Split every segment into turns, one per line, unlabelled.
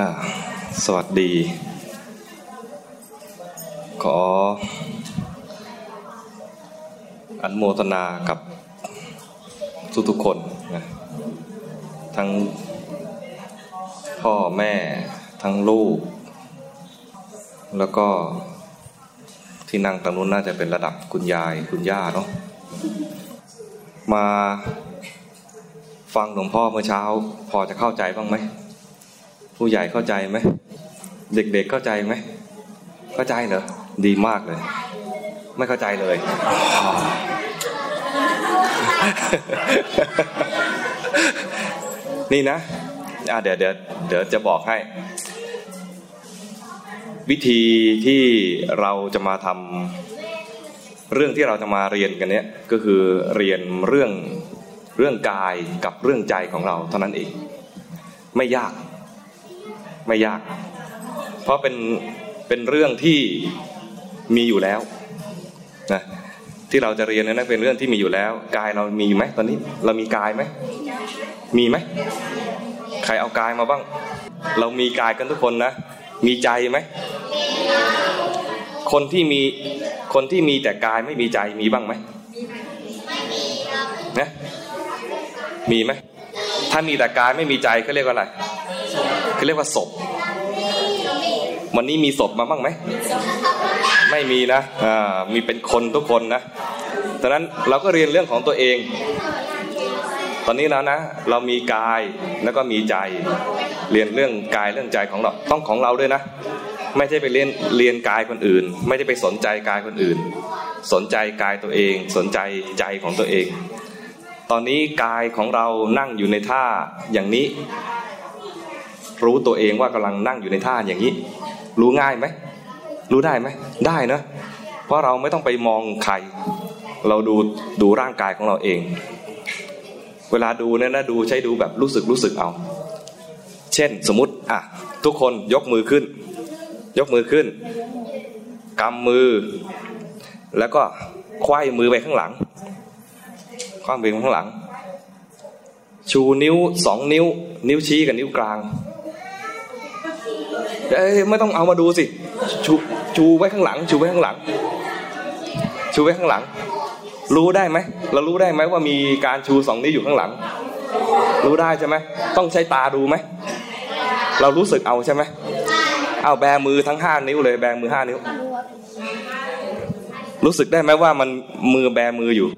อ่าสวัสดี ขอ อันโมทนากับทุกทุกคนนะทั้งพ่อแม่ทั้งลูก แล้วก็ที่นั่งตรงนู้นน่าจะเป็นระดับคุณยายคุณย่าเนาะมาฟังหลวงพ่อเมื่อเช้า พอจะเข้าใจบ้างไหม ผู้ใหญ่เข้าใจไหม เด็กๆเข้าใจไหม เข้าใจเหรอ ดีมากเลย ไม่เข้าใจเลย นี่นะอะเดี๋ยวเดี๋ยวเดี๋ยวจะบอกให้ วิธีที่เราจะมาทำเรื่องที่เราจะมาเรียนกันเนี้ยก็คือเรียนเรื่องเรื่องกายกับเรื่องใจของเราเท่านั้นเอง ไม่ยาก ไม่ยาก เพราะเป็นเป็นเรื่องที่มีอยู่แล้วนะที่เราจะเรียนนั้นเป็นเรื่องที่มีอยู่แล้ว กายเรามีไหมตอนนี้เรามีกายไหมมีไหมใครเอากายมาบ้าง เรามีกายกันทุกคนนะ มีใจไหมคนที่มีคนที่มีแต่กายไม่มีใจมีบ้างไหมนะมีไหมถ้ามีแต่กายไม่มีใจเขาเรียกว่าอะไร เขาเรียกว่าศพ วันนี้มีศพมาบ้างไหม ไม่มีนะอ่ามีเป็นคนทุกคนนะดังนั้นเราก็เรียนเรื่องของตัวเอง ตอนนี้แล้วนะ เรามีกายแล้วก็มีใจ เรียนเรื่องกายเรื่องใจของเราต้องของเราด้วยนะ ไม่ใช่ไปเรียนเรียนกายคนอื่น ไม่ได้ไปสนใจกายคนอื่น สนใจกายตัวเอง สนใจใจของตัวเอง ตอนนี้กายของเรานั่งอยู่ในท่าอย่างนี้ รู้ตัวเองว่ากำลังนั่งอยู่ในท่าอย่างนี้ รู้ง่ายไหมรู้ได้ไหมได้นะเพราะเราไม่ต้องไปมองใคร เราดูดูร่างกายของเราเอง เวลาดูเนี่ยนะดูใช้ดูแบบรู้สึกรู้สึกเอา เช่นสมมติอะทุกคนยกมือขึ้น ยกมือขึ้นกำมือ แล้วก็ควายมือไปข้างหลังคว้ามือไปข้างหลัง ชูนิ้วสองนิ้ว นิ้วชี้กับนิ้วกลาง ไม่ต้องเอามาดูสิชูชูไว้ข้างหลัง ชูไว้ข้างหลัง ชูไว้ข้างหลัง รู้ได้ไหมเรารู้ได้ไหมว่ามีการชูสองนิ้อยู่ข้างหลัง รู้ได้ใช่ไหมต้องใช้ตาดูไหมเรารู้สึกเอาใช่ไหมเอาแบมือทั้งห้านิ้วเลย แบมือห้านิ้ว รู้สึกได้ไหมว่ามันมือแบมืออยู่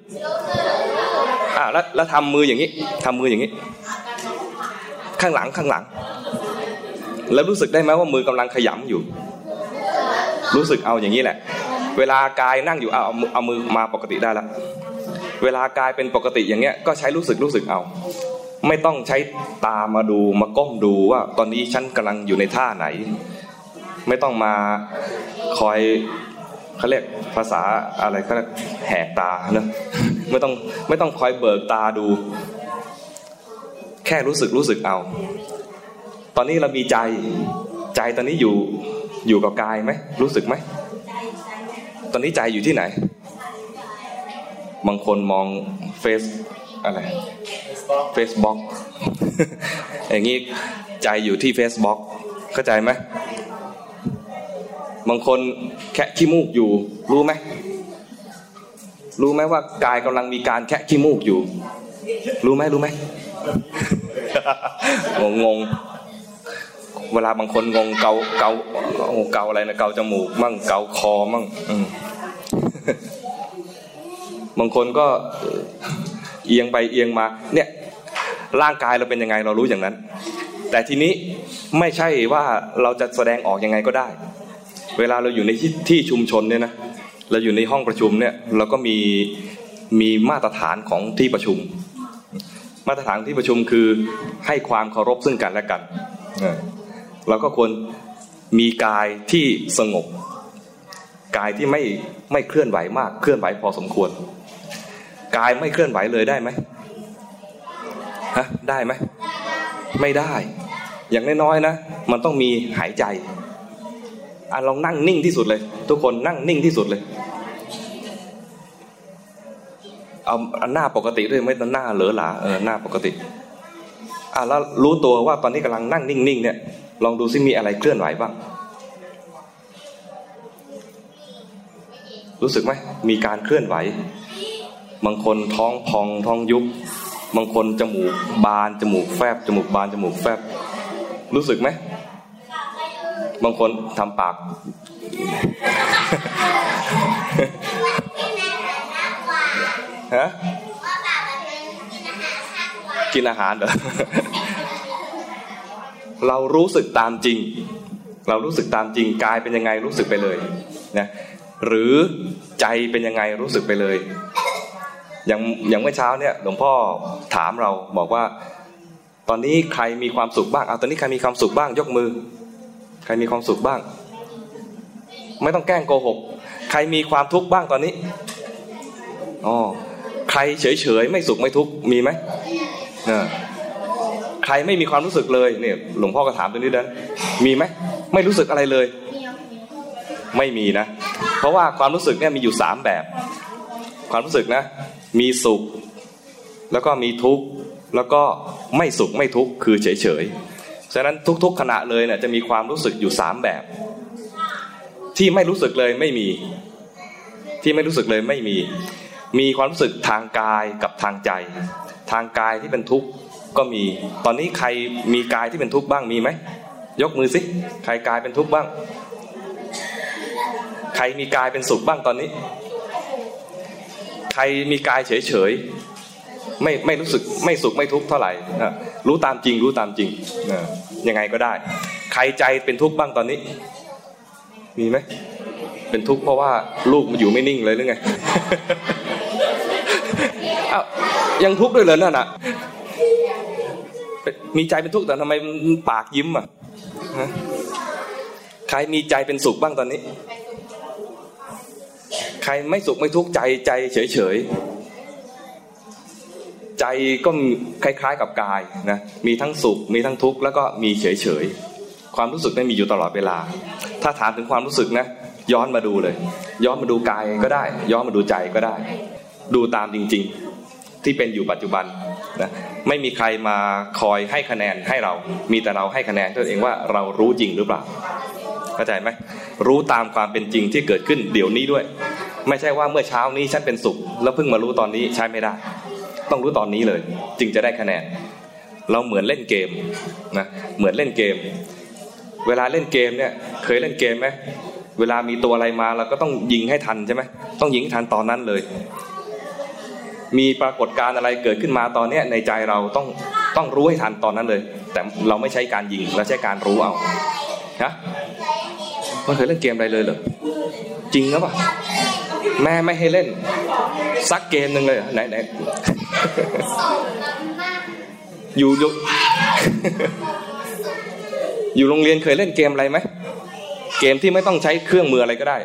อ่าแล้วแล้วทำมืออย่างนี้ทำมืออย่างนี้ ข้างหลังข้างหลัง แล้วรู้สึกได้ไหมว่ามือกำลังขยำอยู่ รู้สึกเอาอย่างนี้แหละ เวลากายนั่งอยู่เอาเอามือมาปกติได้แล้วเวลากายเป็นปกติอย่างเงี้ย ก็ใช้รู้สึกรู้สึกเอา ไม่ต้องใช้ตามาดูมาก้มดูว่า ตอนนี้ฉันกำลังอยู่ในท่าไหน ไม่ต้องมาคอยเขาเรียกภาษาอะไรเขาเรียกแหกตาเนอะไม่ต้องไม่ต้องคอยเบิกตาดู แค่รู้สึกรู้สึกเอา ตอนนี้เรามีใจ ใจตอนนี้อยู่อยู่กับกายไหมรู้สึกไหมตอนนี้ใจอยู่ที่ไหน บางคนมองเฟซอะไรเฟซบุ๊กอย่างนี้ใจอยู่ที่เฟซบุ๊กเข้าใจไหมบางคนแคะขี้มูกอยู่ รู้ไหมรู้ไหมว่ากายกำลังมีการแคะขี้มูกอยู่ รู้ไหมรู้ไหมงงง เวลาบางคนงงเกาเกาเกาอะไรนะเกาจมูกมั่งเกาคอมั่งบางคนก็เอียงไปเอียงมา เนี่ย ร่างกายเราเป็นยังไงเรารู้อย่างนั้น แต่ทีนี้ไม่ใช่ว่าเราจะแสดงออกยังไงก็ได้ เวลาเราอยู่ในที่ที่ชุมชนเนี่ยนะเราอยู่ในห้องประชุมเนี่ย เราก็มีมีมาตรฐานของที่ประชุม มาตรฐานที่ประชุมคือให้ความเคารพซึ่งกันและกัน เราก็ควรมีกายที่สงบ กายที่ไม่ไม่เคลื่อนไหวมาก เคลื่อนไหวพอสมควร กายไม่เคลื่อนไหวเลยได้ไหมฮะได้ไหมไม่ได้ อย่างน้อยๆนะ มันต้องมีหายใจอะลองนั่งนิ่งที่สุดเลย ทุกคนนั่งนิ่งที่สุดเลยเอาหน้าปกติด้วยไม่ต้องหน้าเหลือหลาเออหน้าปกติอะแล้วรู้ตัวว่าตอนนี้กำลังนั่งนิ่งๆเนี่ย ลองดูซิมีอะไรเคลื่อนไหวบ้าง รู้สึกไหมมีการเคลื่อนไหว บางคนท้องพองท้องยุบ บางคนจมูกบานจมูกแฟบจมูกบานจมูกแฟบ รู้สึกไหมบางคนทำปาก ฮะ กินอาหารเหรอ เรารู้สึกตามจริง เรารู้สึกตามจริงกายเป็นยังไงรู้สึกไปเลยนะหรือใจเป็นยังไงรู้สึกไปเลยอย่างอย่างเมื่อเช้าเนี่ยหลวงพ่อถามเราบอกว่า ตอนนี้ใครมีความสุขบ้างเอาตอนนี้ใครมีความสุขบ้างยกมือ ใครมีความสุขบ้าง ไม่ต้องแกล้งโกหก ใครมีความทุกข์บ้างตอนนี้อ๋อใครเฉยเฉยไม่สุขไม่ทุกข์มีไหมเนี่ย ใครไม่มีความรู้สึกเลยเนี่ยหลวงพ่อก็ถามตัวนี้เดินมีไหมไม่รู้สึกอะไรเลย ไม่มีนะ เพราะว่าความรู้สึกเนี่ยมีอยู่สามแบบ ความรู้สึกนะ มีสุข แล้วก็มีทุกข์แล้วก็ไม่สุขไม่ทุกข์คือเฉยเฉยฉะนั้นทุก ๆ ขณะเลยเนี่ยจะมีความรู้สึกอยู่สามแบบ ที่ไม่รู้สึกเลยไม่มี ที่ไม่รู้สึกเลยไม่มี มีความรู้สึกทางกายกับทางใจ ทางกายที่เป็นทุกข์ ก็มี ตอนนี้ใครมีกายที่เป็นทุกข์บ้างมีไหมยกมือสิใครกายเป็นทุกข์บ้าง ใครมีกายเป็นสุขบ้างตอนนี้ ใครมีกายเฉยเฉยไม่ไม่รู้สึกไม่สุขไม่ทุกข์เท่าไหร่รู้ตามจริงรู้ตามจริงยังไงก็ได้ ใครใจเป็นทุกข์บ้างตอนนี้ มีไหมเป็นทุกข์เพราะว่าลูกมันอยู่ไม่นิ่งเลยหรือไงอ้าวยังทุกข์ด้วยเลยนั่นอะ มีใจเป็นทุกข์แต่ทำไมปากยิ้มอะใครมีใจเป็นสุขบ้างตอนนี้ ใครไม่สุขไม่ทุกข์ใจใจเฉยเฉยใจก็คล้ายๆกับกายนะมีทั้งสุขมีทั้งทุกข์แล้วก็มีเฉยๆความรู้สึกนั้มีอยู่ตลอดเวลา ถ้าถามถึงความรู้สึกนะย้อนมาดูเลย ย้อนมาดูกายก็ได้ ย้อนมาดูใจก็ได้ ดูตามจริง ๆ ที่เป็นอยู่ปัจจุบันนะ ไม่มีใครมาคอยให้คะแนนให้เรา มีแต่เราให้คะแนนตัวเองว่าเรารู้จริงหรือเปล่าเข้าใจไหมรู้ตามความเป็นจริงที่เกิดขึ้นเดี๋ยวนี้ด้วย ไม่ใช่ว่าเมื่อเช้านี้ฉันเป็นสุข แล้วเพิ่งมารู้ตอนนี้ใช้ไม่ได้ ต้องรู้ตอนนี้เลย จึงจะได้คะแนน เราเหมือนเล่นเกมนะเหมือนเล่นเกม เวลาเล่นเกมเนี่ยเคยเล่นเกมไหมเวลามีตัวอะไรมาเราก็ต้องยิงให้ทันใช่ไหมต้องยิงทันตอนนั้นเลย มีปรากฏการณ์อะไรเกิดขึ้นมาตอนนี้ในใจเราต้องต้องรู้ให้ทันตอนนั้นเลย แต่เราไม่ใช้การยิงเราใช้การรู้เอาฮะมันเคยเล่นเกมอะไรเลยเหรอจริงหรือเปล่าแม่ไม่ให้เล่นสักเกมหนึ่งเลยไหนไหนอยู่อยู่อยู่โรงเรียนเคยเล่นเกมอะไรไหมเกมที่ไม่ต้องใช้เครื่องมืออะไรก็ได้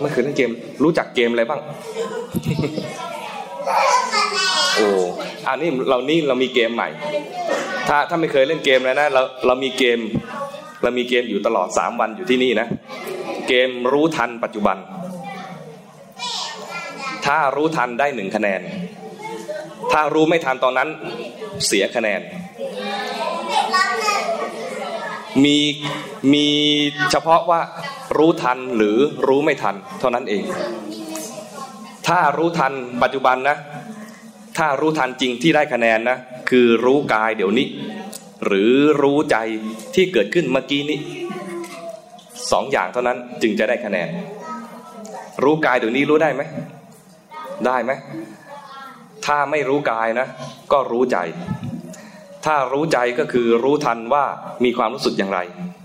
ไม่เคยเล่นเกม รู้จักเกมอะไรบ้าง อ้อันนี้เรานี่เรามีเกมใหม่ ถ้าถ้าไม่เคยเล่นเกมแล้วนะเราเรามีเกม เรามีเกมอยู่ตลอดสามวันอยู่ที่นี่นะ เกมรู้ทันปัจจุบัน ถ้ารู้ทันได้หนึ่งคะแนน ถ้ารู้ไม่ทันตอนนั้นเสียคะแนน มีมีเฉพาะว่ารู้ทันหรือรู้ไม่ทัน เท่านั้นเอง ถ้ารู้ทันปัจจุบันนะ ถ้ารู้ทันจริงที่ได้คะแนนนะ คือรู้กายเดี๋ยวนี้ หรือรู้ใจที่เกิดขึ้นเมื่อกี้นี้สองอย่างเท่านั้นจึงจะได้คะแนน รู้กายเดี๋ยวนี้รู้ได้ไหม ได้ไหม ถ้าไม่รู้กายนะ ก็รู้ใจ ถ้ารู้ใจก็คือรู้ทันว่ามีความรู้สึกอย่างไร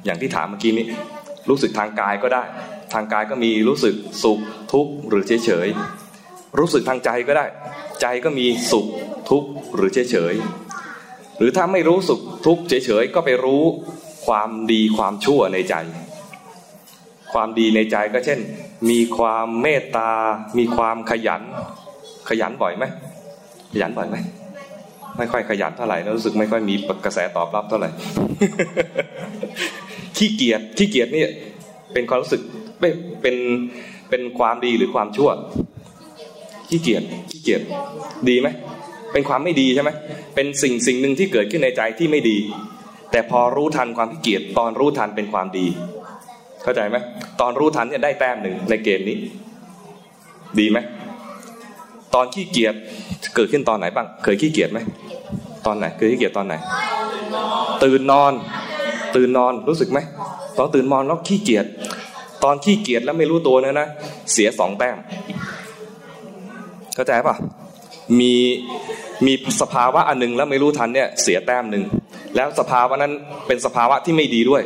อย่างที่ถามเมื่อกี้นี้ รู้สึกทางกายก็ได้ ทางกายก็มีรู้สึกสุขทุกข์หรือเฉยเฉยรู้สึกทางใจก็ได้ ใจก็มีสุขทุกข์หรือเฉยเฉยหรือถ้าไม่รู้สุขทุกข์เฉยเฉยก็ไปรู้ความดีความชั่วในใจ ความดีในใจก็เช่น มีความเมตตา มีความขยัน ขยันบ่อยไหมขยันบ่อยไหมไม่ค่อยขยันเท่าไหร่รู้สึกไม่ค่อยมีกระแสตอบรับเท่าไหร่ขี้เกียจขี้เกียจนี่เป็นความรู้สึกเป็นเป็นความดีหรือความชั่ว ขี้เกียจขี้เกียจดีไหมเป็นความไม่ดีใช่ไหมเป็นสิ่งสิ่งหนึ่งที่เกิดขึ้นในใจที่ไม่ดี แต่พอรู้ทันความขี้เกียจตอนรู้ทันเป็นความดี เข้าใจไหมตอนรู้ทันเนี่ยได้แต้มหนึ่งในเกณฑ์นี้ ดีไหมตอนขี้เกียจเกิดขึ้นตอนไหนบ้าง เคยขี้เกียจไหมตอนไหนเคยขี้เกียจตอนไหน ตื่นนอน ตื่นนอนรู้สึกไหมตอนตื่นนอนแล้วขี้เกียจตอนขี้เกียจแล้วไม่รู้ตัวนี่ยนะเสียสองแต้ม เข้าใจป่ะมีมีสภาวะอันนึงแล้วไม่รู้ทันเนี่ยเสียแต้มหนึ่งแล้วสภาวะนั้นเป็นสภาวะที่ไม่ดีด้วย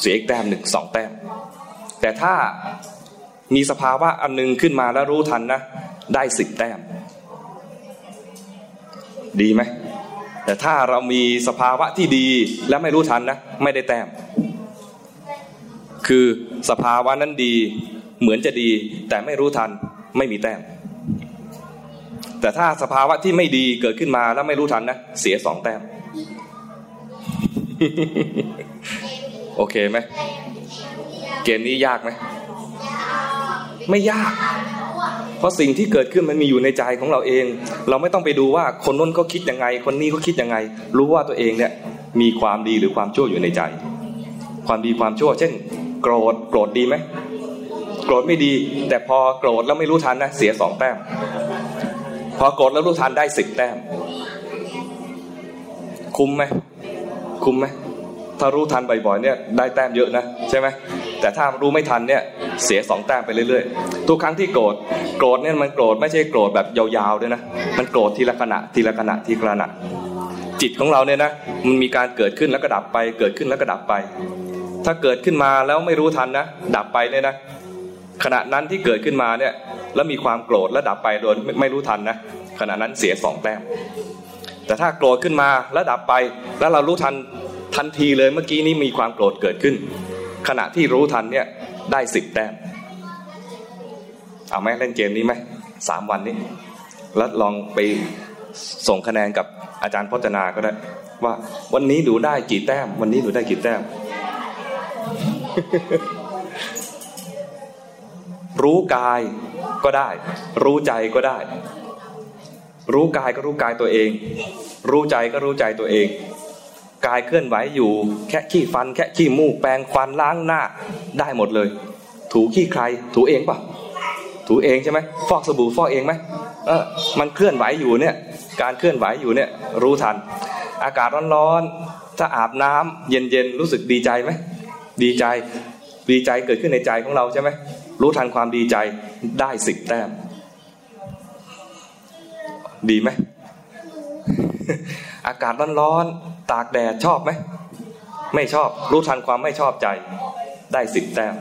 เสียอีกแต้มหนึ่งสองแต้ม แต่ถ้ามีสภาวะอันนึงขึ้นมาแล้วรู้ทันนะได้สิบแต้ม ดีไหมแต่ถ้าเรามีสภาวะที่ดีแล้วไม่รู้ทันนะไม่ได้แต้ม คือสภาวะนั้นดีเหมือนจะดีแต่ไม่รู้ทันไม่มีแต้ม แต่ถ้าสภาวะที่ไม่ดีเกิดขึ้นมาแล้วไม่รู้ทันนะเสียสองแต้ม โอเคไหมเกณฑ์นี้ยากไหมไม่ยาก เพราะสิ่งที่เกิดขึ้นมันมีอยู่ในใจของเราเอง เราไม่ต้องไปดูว่าคนน้นก็คิดยังไง คนนี้ก็คิดยังไง รู้ว่าตัวเองเนี่ย มีความดีหรือความชั่วอยู่ในใจ ความดีความชั่ว เช่น โกรธโกรธดีไหมโกรธไม่ดี แต่พอโกรธแล้วไม่รู้ทันนะเสียสองแต้ม พอโกรธแล้วรู้ทันได้สิบแต้ม คุ้มไหมคุ้มไหมถ้ารู้ทันบ่อยๆเนี่ยได้แต้มเยอะนะใช่ไหมแต่ถ้ารู้ไม่ทันเนี่ยเสียสองแต้มไปเรื่อยๆ ทุกครั้งที่โกรธโกรธเนี่ยมันโกรธไม่ใช่โกรธแบบยาวๆด้วยนะมันโกรธทีละขณะทีละขณะทีละขณะจิตของเราเนี่ยนะมันมีการเกิดขึ้นแล้วก็ดับไป เกิดขึ้นแล้วก็ดับไป ถ้าเกิดขึ้นมาแล้วไม่รู้ทันนะดับไปเนี่ยนะ ขณะนั้นที่เกิดขึ้นมาเนี่ยแล้วมีความโกรธแล้วดับไปโดยไม่รู้ทันนะขณะนั้นเสียสองแต้มแต่ถ้าโกรธขึ้นมาแล้วดับไปแล้วเรารู้ทันทันทีเลยเมื่อกี้นี้มีความโกรธเกิดขึ้น ขณะที่รู้ทันเนี่ยได้สิบแต้มเอาไหมเล่นเกมนี้ไหมสามวันนี้ แล้วลองไปส่งคะแนนกับอาจารย์พจนาก็ได้ ว่าวันนี้หนูได้กี่แต้ม วันนี้หนูได้กี่แต้ม รู้กายก็ได้ รู้ใจก็ได้ รู้กายก็รู้กายตัวเอง รู้ใจก็รู้ใจตัวเอง กายเคลื่อนไหวอยู่ แค่ขี้ฟัน แค่ขี้มูกแปรงฟันล้างหน้าได้หมดเลย ถูขี้ใคร ถูเองปะถูเองใช่ไหมฟอกสบู่ฟอกเองไหมเออมันเคลื่อนไหวอยู่เนี่ย การเคลื่อนไหวอยู่เนี่ย รู้ทัน อากาศร้อนๆถ้าอาบน้ำเย็นๆรู้สึกดีใจไหมดีใจดีใจเกิดขึ้นในใจของเราใช่ไหม รู้ทันความดีใจได้สิบแต้ม ดีไหม อากาศร้อนๆตากแดดชอบไหม ไม่ชอบรู้ทันความไม่ชอบใจได้สิบแต้ม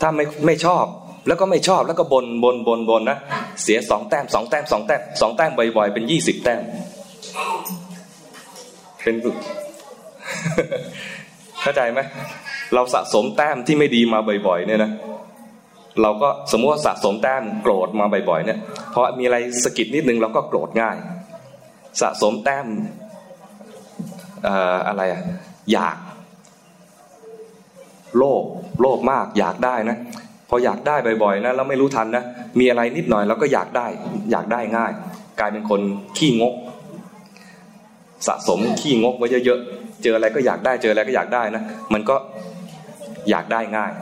ถ้าไม่ไม่ชอบแล้วก็ไม่ชอบแล้วก็บนบนบนบนนะ เสียสองแต้มสองแต้มสองแต้มสองแต้มบ่อยๆเป็นยี่สิบแต้ม เป็นเข้าใจไหมเราสะสมแต้มที่ไม่ดีมาบ่อยๆเนี่ยนะ เราก็สมมติว่าสะสมแต้มโกรธมาบ่อยๆเนี่ยพอมีอะไรสกิดนิดนึงเราก็โกรธง่าย สะสมแต้มอะไรอะอยาก โลภโลภมากอยากได้นะพออยากได้บ่อยๆนะแล้วไม่รู้ทันนะมีอะไรนิดหน่อยเราก็อยากได้ อยากได้ง่าย กลายเป็นคนขี้งก สะสมขี้งกไว้เยอะๆเจออะไรก็อยากได้เจออะไรก็อยากได้นะมันก็อยากได้ง่าย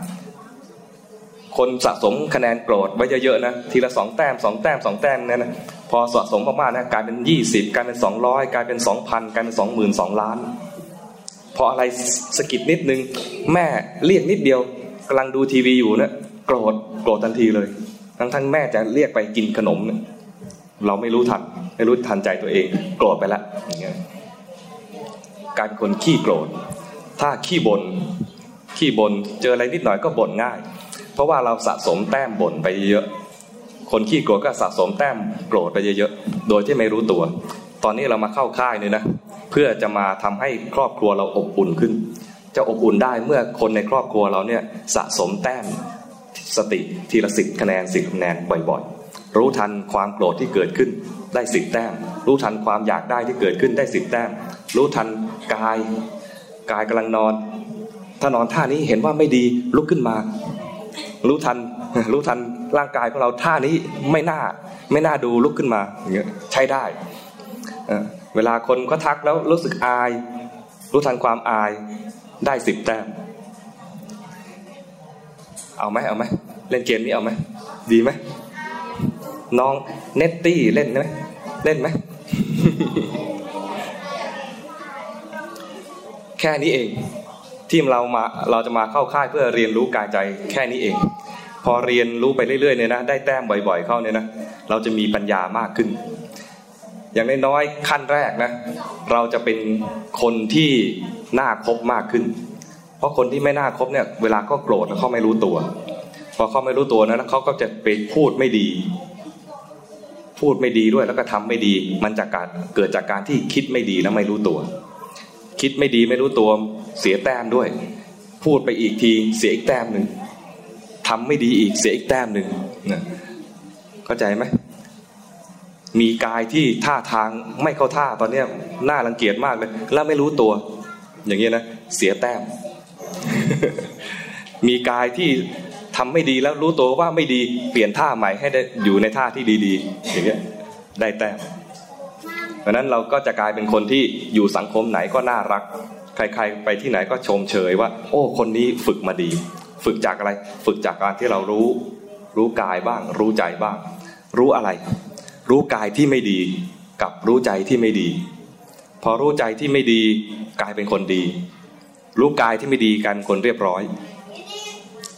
คนสะสมคะแนนโกรธไว้เยอะๆนะทีละสองแต้มสองแต้มสองแต้มนั่นนะพอสะสมมากๆนะกลายเป็นยี่สิบกลายเป็นสองร้อยกลายเป็นสองพันกลายเป็นสองหมื่นสองล้าน พออะไรสกิดนิดนึง แม่เรียกนิดเดียวกำลังดูทีวีอยู่นะโกรธโกรธทันทีเลย ทั้งทั้งแม่จะเรียกไปกินขนมเนี่ยเราไม่รู้ทันไม่รู้ทันใจตัวเอง โกรธไปล้วอย่างเงี้ยกายเป็นคนขี้โกรธถ้าขี้บน่นขี้บน่นเจออะไรนิดหน่อยก็บ่นง่าย เพราะว่าเราสะสมแต้มบ่นไปเยอะ คนขี้โกรธก็สะสมแต้มโกรธไปเยอะๆ โดยที่ไม่รู้ตัว ตอนนี้เรามาเข้าค่ายนี่นะ เพื่อจะมาทำให้ครอบครัวเราอบอุ่นขึ้น จะอบอุ่นได้เมื่อคนในครอบครัวเราเนี่ยสะสมแต้มสติทีละสิบคะแนนสิบคะแนนบ่อยๆ รู้ทันความโกรธที่เกิดขึ้นได้สิบแต้ม รู้ทันความอยากได้ที่เกิดขึ้นได้สิบแต้ม รู้ทันกาย กายกำลังนอน ถ้านอนท่านี้เห็นว่าไม่ดีลุกขึ้นมา รู้ทันรู้ทันร่างกายของเราท่านี้ไม่น่าไม่น่าดูลุกขึ้นมาอย่างเงี้ยใช้ได้เวลาคนก็ทักแล้วรู้สึกอาย รู้ทันความอายได้สิบแต้มเอาไหมเอาไหมเล่นเกมนี้เอาไหมดีไหมน้องเนตตี้เล่นไหมเล่นไหมแค่นี้เอง ที่เรามาเราจะมาเข้าค่ายเพื่อเรียนรู้กายใจแค่นี้เอง พอเรียนรู้ไปเรื่อยๆเนี่ยนะได้แต้มบ่อยๆเข้าเนี่ยนะเราจะมีปัญญามากขึ้น อย่างน้อยๆขั้นแรกนะเราจะเป็นคนที่น่าคบมากขึ้น เพราะคนที่ไม่น่าคบเนี่ยเวลาก็โกรธแล้วเขาไม่รู้ตัว พอเขาไม่รู้ตัวนะเขาก็จะไปพูดไม่ดี พูดไม่ดีด้วยแล้วก็ทำไม่ดี มันจากการเกิดจากการที่คิดไม่ดีแล้วไม่รู้ตัว คิดไม่ดีไม่รู้ตัวเสียแต้มด้วย พูดไปอีกทีเสียอีกแต้มหนึ่งทำไม่ดีอีกเสียอีกแต้มหนึ่งเข้าใจไหมมีกายที่ท่าทางไม่เข้าท่าตอนเนี้ยน่ารังเกียจมากเลย แล้วไม่รู้ตัว อย่างเงี้ยนะเสียแต้ม มีกายที่ทำไม่ดีแล้วรู้ตัวว่าไม่ดีเปลี่ยนท่าใหม่ให้ได้อยู่ในท่าที่ดี ๆ อย่างเงี้ยได้แต้ม ราะนั้นเราก็จะกลายเป็นคนที่อยู่สังคมไหนก็น่ารัก ใครๆ ไปที่ไหนก็ชมเชยว่า โอ้คนนี้ฝึกมาดี ฝึกจากอะไร ฝึกจากการที่เรารู้ รู้กายบ้าง รู้ใจบ้าง รู้อะไร รู้กายที่ไม่ดี กับรู้ใจที่ไม่ดี พอรู้ใจที่ไม่ดีกลายเป็นคนดี รู้กายที่ไม่ดีกันคนเรียบร้อย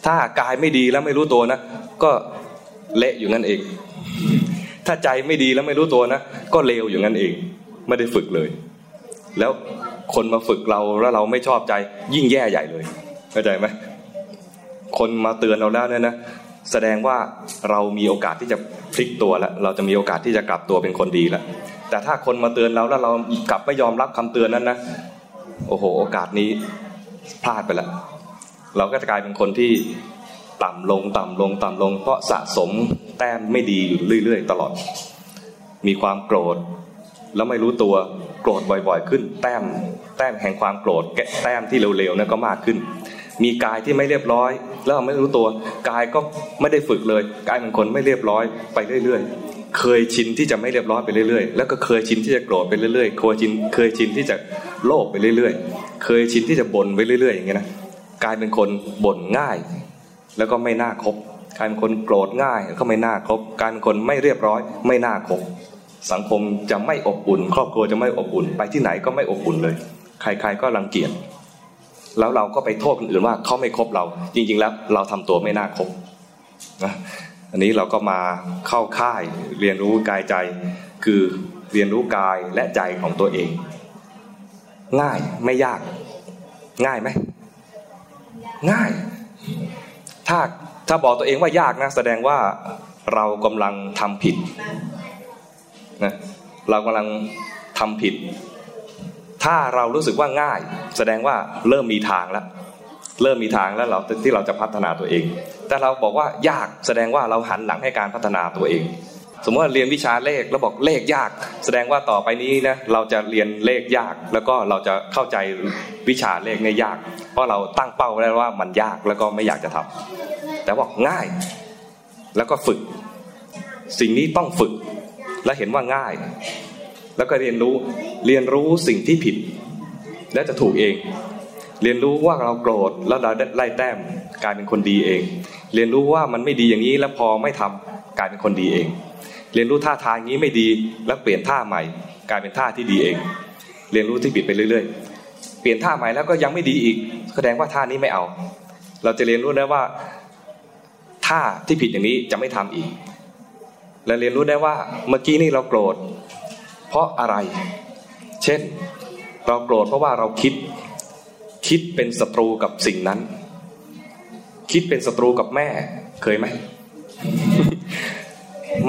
ถ้ากายไม่ดีแล้วไม่รู้ตัวนะ ก็เละอยู่นั่นเอง ถ้าใจไม่ดีแล้วไม่รู้ตัวนะก็เลวอยู่นั่นเอง ไม่ได้ฝึกเลย แล้วคนมาฝึกเราแล้วเราไม่ชอบใจ ยิ่งแย่ใหญ่เลยเข้าใจไหมคนมาเตือนเราแล้วเนี่ยนะแสดงว่าเรามีโอกาสที่จะพลิกตัวแล้ว เราจะมีโอกาสที่จะกลับตัวเป็นคนดีแล้วแต่ถ้าคนมาเตือนเราแล้วเรากลับไม่ยอมรับคำเตือนนั้นนะโอ้โห โอกาสนี้พลาดไปแล้วเราก็จะกลายเป็นคนที่ ต่ำลงต่ำลงต่ำลง เพราะสะสมแต้มไม่ดีอยู่เรื่อย ๆ ตลอด มีความโกรธ แล้วไม่รู้ตัวโกรธบ่อยๆ ขึ้น แต้ม แต้มแห่งความโกรธแต้มที่เร็วๆนั่นก็มากขึ้น มีกายที่ไม่เรียบร้อย แล้วไม่รู้ตัวกายก็ไม่ได้ฝึกเลยกายเป็นคนไม่เรียบร้อยไปเรื่อยๆ เคยชินที่จะไม่เรียบร้อยไปเรื่อยๆ แล้วก็เคยชินที่จะโกรธไปเรื่อยๆเคยชินเคยชินที่จะโลภไปเรื่อยๆ เคยชินที่จะบ่นไปเรื่อยๆอย่างเงี้ยนะกลายเป็นคนบ่นง่าย แล้วก็ไม่น่าคบกลายเป็นคนโกรธง่ายก็ไม่น่าคบกลายเป็นคนไม่เรียบร้อย ไม่น่าคบสังคมจะไม่อบอุ่น ครอบครัวจะไม่อบอุ่น ไปที่ไหนก็ไม่อบอุ่นเลย ใครๆก็รังเกียจแล้วเราก็ไปโทษคนอื่นว่าเขาไม่คบเรา จริง ๆ แล้วเราทำตัวไม่น่าคบนะอันนี้เราก็มาเข้าค่ายเรียนรู้กายใจ คือเรียนรู้กายและใจของตัวเอง ง่ายไม่ยาก ง่ายไหมง่าย ถ้าถ้าบอกตัวเองว่ายากนะแสดงว่าเรากำลังทำผิดนะเรากำลังทำผิด ถ้าเรารู้สึกว่าง่าย แสดงว่าเริ่มมีทางแล้ว เริ่มมีทางแล้วเราที่เราจะพัฒนาตัวเอง แต่เราบอกว่ายากแสดงว่าเราหันหลังให้การพัฒนาตัวเอง สมมติว่าเรียนวิชาเลขแล้วบอกเลขยาก แสดงว่าต่อไปนี้นะเราจะเรียนเลขยาก แล้วก็เราจะเข้าใจวิชาเลขเนี่ยยาก เพราะเราตั้งเป้าไว้แล้วว่ามันยากแล้วก็ไม่อยากจะทำแต่บอกง่าย แล้วก็ฝึก สิ่งนี้ต้องฝึก และเห็นว่าง่าย แล้วก็เรียนรู้เรียนรู้สิ่งที่ผิด และจะถูกเอง เรียนรู้ว่าเราโกรธแล้วเราไล่แต้มกลายเป็นคนดีเอง เรียนรู้ว่ามันไม่ดีอย่างนี้แล้วพอไม่ทำกลายเป็นคนดีเอง เรียนรู้ท่าทางนี้ไม่ดีแล้วเปลี่ยนท่าใหม่ กลายเป็นท่าที่ดีเอง เรียนรู้ที่ผิดไปเรื่อย ๆ เปลี่ยนท่าใหม่แล้วก็ยังไม่ดีอีก แสดงว่าท่านี้ไม่เอา เราจะเรียนรู้ได้ว่าท่าที่ผิดอย่างนี้จะไม่ทำอีก และเรียนรู้ได้ว่าเมื่อกี้นี่เราโกรธ เพราะอะไร เช่น เราโกรธเพราะว่าเราคิด คิดเป็นศัตรูกับสิ่งนั้น คิดเป็นศัตรูกับแม่เคยไหม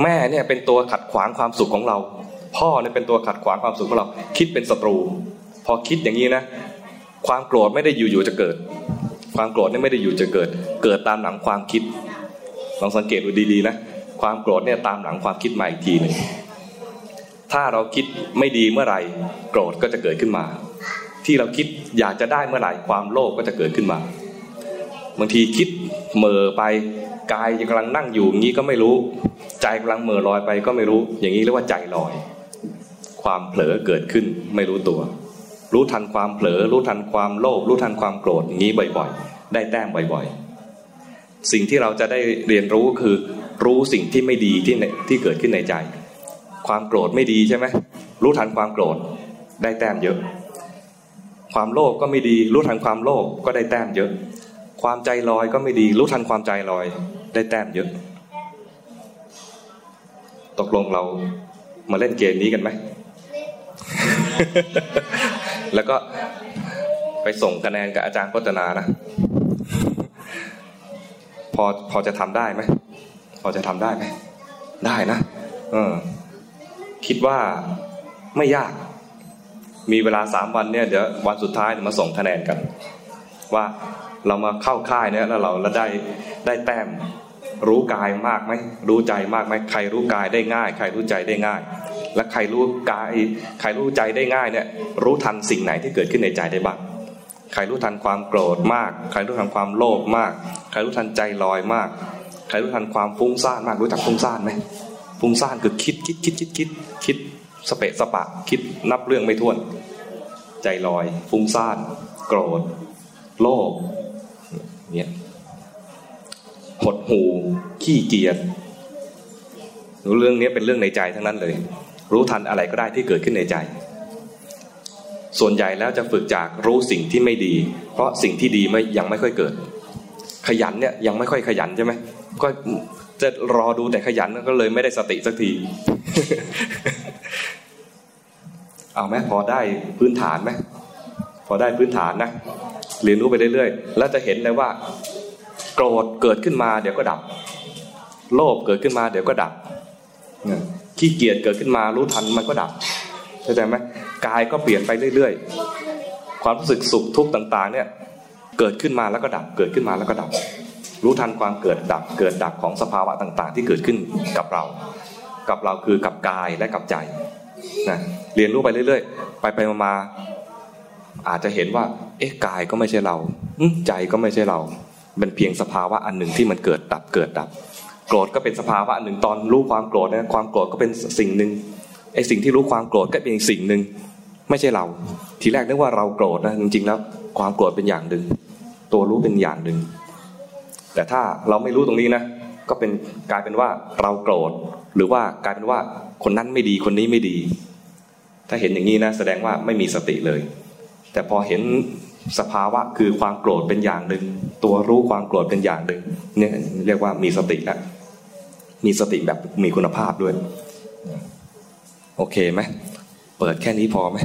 แม่เนี่ยเป็นตัวขัดขวางความสุขของเรา พ่อเนี่ยเป็นตัวขัดขวางความสุขของเรา คิดเป็นศัตรู พอคิดอย่างนี้นะ ความโกรธไม่ได้อยู่ๆจะเกิด ความโกรธเนี่ยไม่ได้อยู่จะเกิด เกิดตามหลังความคิดลองสังเกตดูดีๆนะความโกรธเนี่ยตามหลังความคิดมาอีกทีหนึ่งถ้าเราคิดไม่ดีเมื่อไหร่ โกรธก็จะเกิดขึ้นมา ที่เราคิดอยากจะได้เมื่อไหร่ความโลภก็จะเกิดขึ้นมาบางทีคิดเมอไป กายยังกำลังนั่งอยู่อย่างนี้ก็ไม่รู้ ใจกำลังเมื่อลอยไปก็ไม่รู้ อย่างนี้เรียกว่าใจลอย ความเผลอเกิดขึ้นไม่รู้ตัว รู้ทันความเผลอ รู้ทันความโลภรู้ทันความโกรธอย่างนี้บ่อยๆ ได้แต้มบ่อยๆ สิ่งที่เราจะได้เรียนรู้คือ รู้สิ่งที่ไม่ดีที่ที่เกิดขึ้นในใจ ความโกรธไม่ดีใช่ไหมรู้ทันความโกรธได้แต้มเยอะ ความโลภก็ไม่ดี รู้ทันความโลภก็ได้แต้มเยอะความใจลอยก็ไม่ดี รู้ทันความใจลอย ได้แต้มเยอะ ตกลงเรามาเล่นเกมนี้กันไหม แล้วก็ไปส่งคะแนนกับอาจารย์พจนานะ พอพอจะทำได้ไหม พอจะทำได้ไหม ได้นะ เออ คิดว่าไม่ยาก มีเวลาสามวันเนี่ยเดี๋ยววันสุดท้ายมาส่งคะแนนกัน ว่า เรามาเข้าค่ายเนี่ยแล้วเราแล้วได้ได้แต้มรู้กายมากไหมรู้ใจมากไหมใครรู้กายได้ง่าย ใครรู้ใจได้ง่าย และใครรู้กายใครรู้ใจได้ง่ายเนี่ยรู้ทันสิ่งไหนที่เกิดขึ้นในใจได้บ้างใครรู้ทันความโกรธมาก ใครรู้ทันความโลภมาก ใครรู้ทันใจลอยมาก ใครรู้ทันความฟุ้งซ่านมาก รู้จักฟุ้งซ่านไหมฟุ้งซ่านคือคิดคิดคิดคิดคิดคิดสเปะสปะ คิดนับเรื่องไม่ถ้วน ใจลอย ฟุ้งซ่าน โกรธ โลภ เนี่ยหดหูขี้เกียจรู้เรื่องนี้เป็นเรื่องในใจทั้งนั้นเลย รู้ทันอะไรก็ได้ที่เกิดขึ้นในใจ ส่วนใหญ่แล้วจะฝึกจากรู้สิ่งที่ไม่ดี เพราะสิ่งที่ดีไม่ยังไม่ค่อยเกิด ขยันเนี่ยยังไม่ค่อยขยันใช่ไหมก็จะรอดูแต่ขยันก็เลยไม่ได้สติสักที เอาไหมพอได้พื้นฐานไหมพอได้พื้นฐานนะ เรียนรู้ไปเรื่อยๆ แล้วจะเห็นเลยว่า โกรธเกิดขึ้นมาเดี๋ยวก็ดับ โลภเกิดขึ้นมาเดี๋ยวก็ดับขี้เกียจเกิดขึ้นมารู้ทันมันก็ดับเข้าใจไหมกายก็เปลี่ยนไปเรื่อยๆ ความรู้สึกสุขทุกข์ต่าง ๆ เนี่ย เกิดขึ้นมาแล้วก็ดับ เกิดขึ้นมาแล้วก็ดับ รู้ทันความเกิดดับ เกิดดับของสภาวะต่าง ๆ ที่เกิดขึ้นกับเรา กับเราคือกับกายและกับใจนะเรียนรู้ไปเรื่อย ๆ ไปไปมา อาจจะเห็นว่า เอ๊ะกายก็ไม่ใช่เราใจก็ไม่ใช่เรา เป็นเพียงสภาวะอันหนึ่งที่มันเกิดดับเกิดดับ โกรธก็เป็นสภาวะหนึ่งตอนรู้ความโกรธนะความโกรธก็เป็นสิ่งหนึ่งไอ้สิ่งที่รู้ความโกรธก็เป็นสิ่งหนึ่งไม่ใช่เรา ทีแรกนึกว่าเราโกรธนะจริงๆแล้ว ความโกรธเป็นอย่างหนึ่งตัวรู้เป็นอย่างหนึ่งแต่ถ้าเราไม่รู้ตรงนี้นะก็เป็นกลายเป็นว่าเราโกรธ หรือว่ากลายเป็นว่าคนนั้นไม่ดีคนนี้ไม่ดี ถ้าเห็นอย่างนี้นะแสดงว่าไม่มีสติเลย แต่พอเห็นสภาวะคือความโกรธเป็นอย่างหนึ่งตัวรู้ความโกรธเป็นอย่างหนึ่งเนี่ยเรียกว่ามีสติแล้วมีสติแบบมีคุณภาพด้วย โอเคไหมเปิดแค่นี้พอไหม